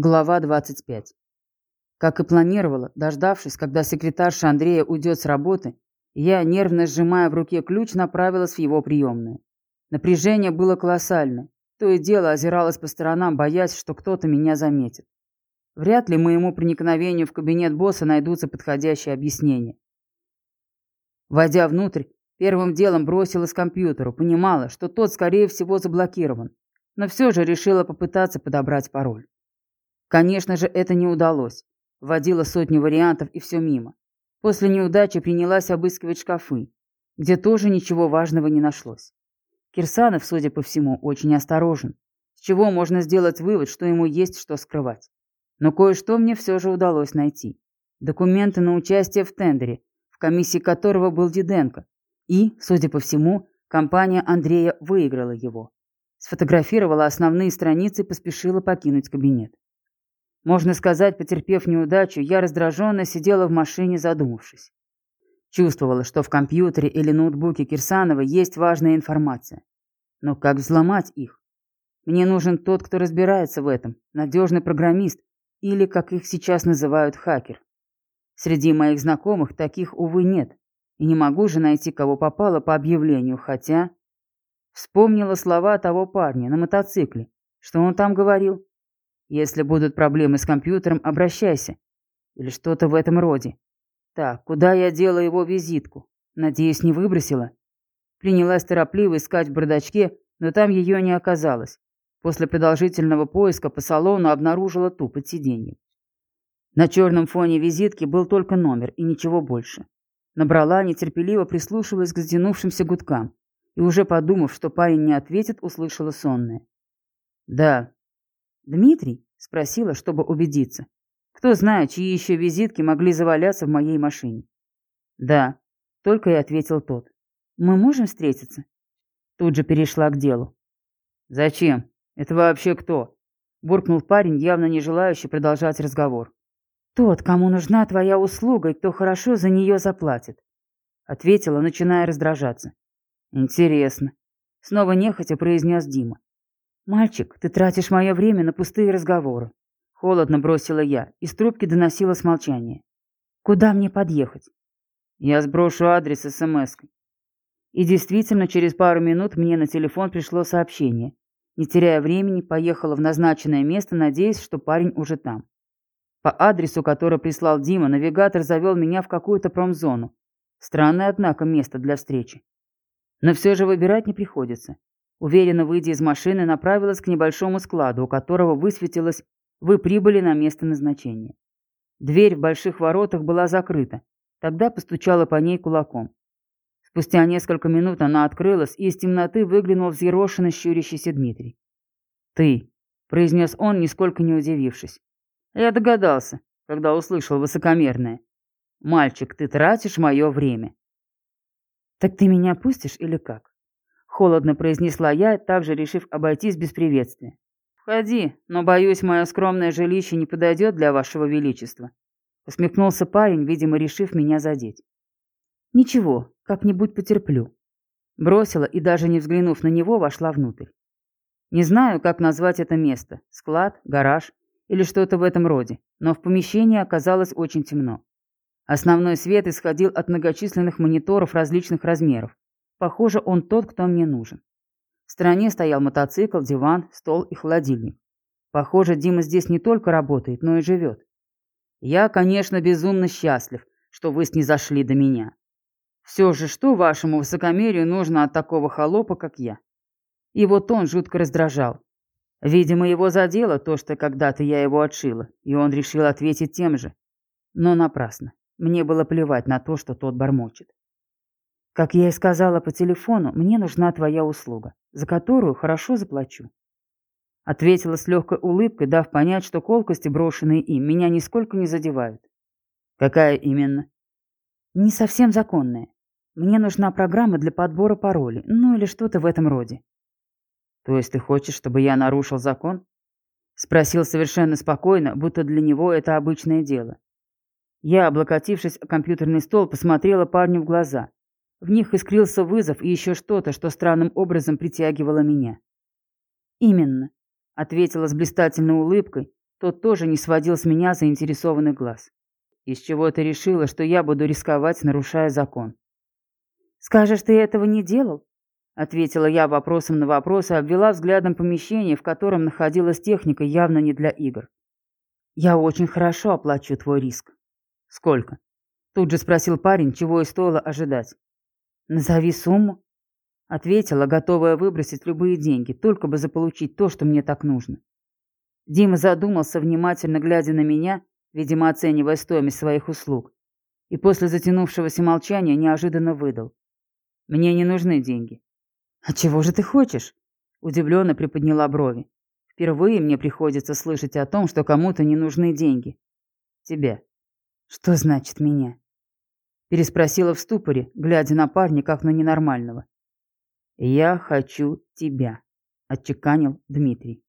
Глава 25. Как и планировала, дождавшись, когда секретарша Андрея уйдет с работы, я, нервно сжимая в руке ключ, направилась в его приемную. Напряжение было колоссальное. То и дело озиралась по сторонам, боясь, что кто-то меня заметит. Вряд ли моему проникновению в кабинет босса найдутся подходящие объяснения. Войдя внутрь, первым делом бросилась к компьютеру, понимала, что тот, скорее всего, заблокирован, но все же решила попытаться подобрать пароль. Конечно же, это не удалось. Вводила сотни вариантов и все мимо. После неудачи принялась обыскивать шкафы, где тоже ничего важного не нашлось. Кирсанов, судя по всему, очень осторожен, с чего можно сделать вывод, что ему есть что скрывать. Но кое-что мне все же удалось найти. Документы на участие в тендере, в комиссии которого был Диденко. И, судя по всему, компания Андрея выиграла его. Сфотографировала основные страницы и поспешила покинуть кабинет. Можно сказать, потерпев неудачу, я раздраженно сидела в машине, задумавшись. Чувствовала, что в компьютере или ноутбуке Кирсанова есть важная информация. Но как взломать их? Мне нужен тот, кто разбирается в этом, надежный программист или, как их сейчас называют, хакер. Среди моих знакомых таких, увы, нет. И не могу же найти, кого попало по объявлению, хотя... Вспомнила слова того парня на мотоцикле. Что он там говорил? Если будут проблемы с компьютером, обращайся. Или что-то в этом роде. Так, куда я дела его визитку? Надеюсь, не выбросила? Принялась торопливо искать в бардачке, но там ее не оказалось. После продолжительного поиска по салону обнаружила ту под сиденьем. На черном фоне визитки был только номер и ничего больше. Набрала, нетерпеливо прислушиваясь к сдянувшимся гудкам, и уже подумав, что парень не ответит, услышала сонное. «Да, «Дмитрий?» – спросила, чтобы убедиться. Кто знает, чьи еще визитки могли заваляться в моей машине. «Да», – только и ответил тот. «Мы можем встретиться?» Тут же перешла к делу. «Зачем? Это вообще кто?» – буркнул парень, явно не желающий продолжать разговор. «Тот, кому нужна твоя услуга и кто хорошо за нее заплатит», – ответила, начиная раздражаться. «Интересно», – снова нехотя произнес Дима. «Мальчик, ты тратишь мое время на пустые разговоры». Холодно бросила я, из трубки доносилось молчание. «Куда мне подъехать?» «Я сброшу адрес смс-кой». И действительно, через пару минут мне на телефон пришло сообщение. Не теряя времени, поехала в назначенное место, надеясь, что парень уже там. По адресу, который прислал Дима, навигатор завел меня в какую-то промзону. Странное, однако, место для встречи. Но все же выбирать не приходится. Уверенно выйдя из машины, направилась к небольшому складу, у которого высветилось «Вы прибыли на место назначения». Дверь в больших воротах была закрыта. Тогда постучала по ней кулаком. Спустя несколько минут она открылась, и из темноты выглянул взъерошенный щурящийся Дмитрий. «Ты», — произнес он, нисколько не удивившись. «Я догадался, когда услышал высокомерное. Мальчик, ты тратишь мое время». «Так ты меня пустишь или как?» Холодно произнесла я, также решив обойтись без приветствия. «Входи, но, боюсь, мое скромное жилище не подойдет для вашего величества», усмехнулся парень, видимо, решив меня задеть. «Ничего, как-нибудь потерплю». Бросила и, даже не взглянув на него, вошла внутрь. Не знаю, как назвать это место – склад, гараж или что-то в этом роде, но в помещении оказалось очень темно. Основной свет исходил от многочисленных мониторов различных размеров, Похоже, он тот, кто мне нужен. В стороне стоял мотоцикл, диван, стол и холодильник. Похоже, Дима здесь не только работает, но и живет. Я, конечно, безумно счастлив, что вы снизошли до меня. Все же, что вашему высокомерию нужно от такого холопа, как я? И вот он жутко раздражал. Видимо, его задело то, что когда-то я его отшила, и он решил ответить тем же. Но напрасно. Мне было плевать на то, что тот бормочет. Как я и сказала по телефону, мне нужна твоя услуга, за которую хорошо заплачу. Ответила с легкой улыбкой, дав понять, что колкости, брошенные им, меня нисколько не задевают. Какая именно? Не совсем законная. Мне нужна программа для подбора паролей, ну или что-то в этом роде. То есть ты хочешь, чтобы я нарушил закон? Спросил совершенно спокойно, будто для него это обычное дело. Я, облокотившись о компьютерный стол, посмотрела парню в глаза. В них искрился вызов и еще что-то, что странным образом притягивало меня. «Именно», — ответила с блистательной улыбкой, Тот тоже не сводил с меня заинтересованных глаз. Из чего ты решила, что я буду рисковать, нарушая закон? Скажешь, ты этого не делал? Ответила я вопросом на вопрос и обвела взглядом помещение, в котором находилась техника, явно не для игр. Я очень хорошо оплачу твой риск. Сколько? Тут же спросил парень, чего и стоило ожидать. Назови сумму. Ответила, готовая выбросить любые деньги, только бы заполучить то, что мне так нужно. Дима задумался, внимательно глядя на меня, видимо, оценивая стоимость своих услуг, и после затянувшегося молчания неожиданно выдал. «Мне не нужны деньги». «А чего же ты хочешь?» Удивленно приподняла брови. Впервые мне приходится слышать о том, что кому-то не нужны деньги. Тебе. Что значит меня? Переспросила в ступоре, глядя на парня как на ненормального. Я хочу тебя, отчеканил Дмитрий.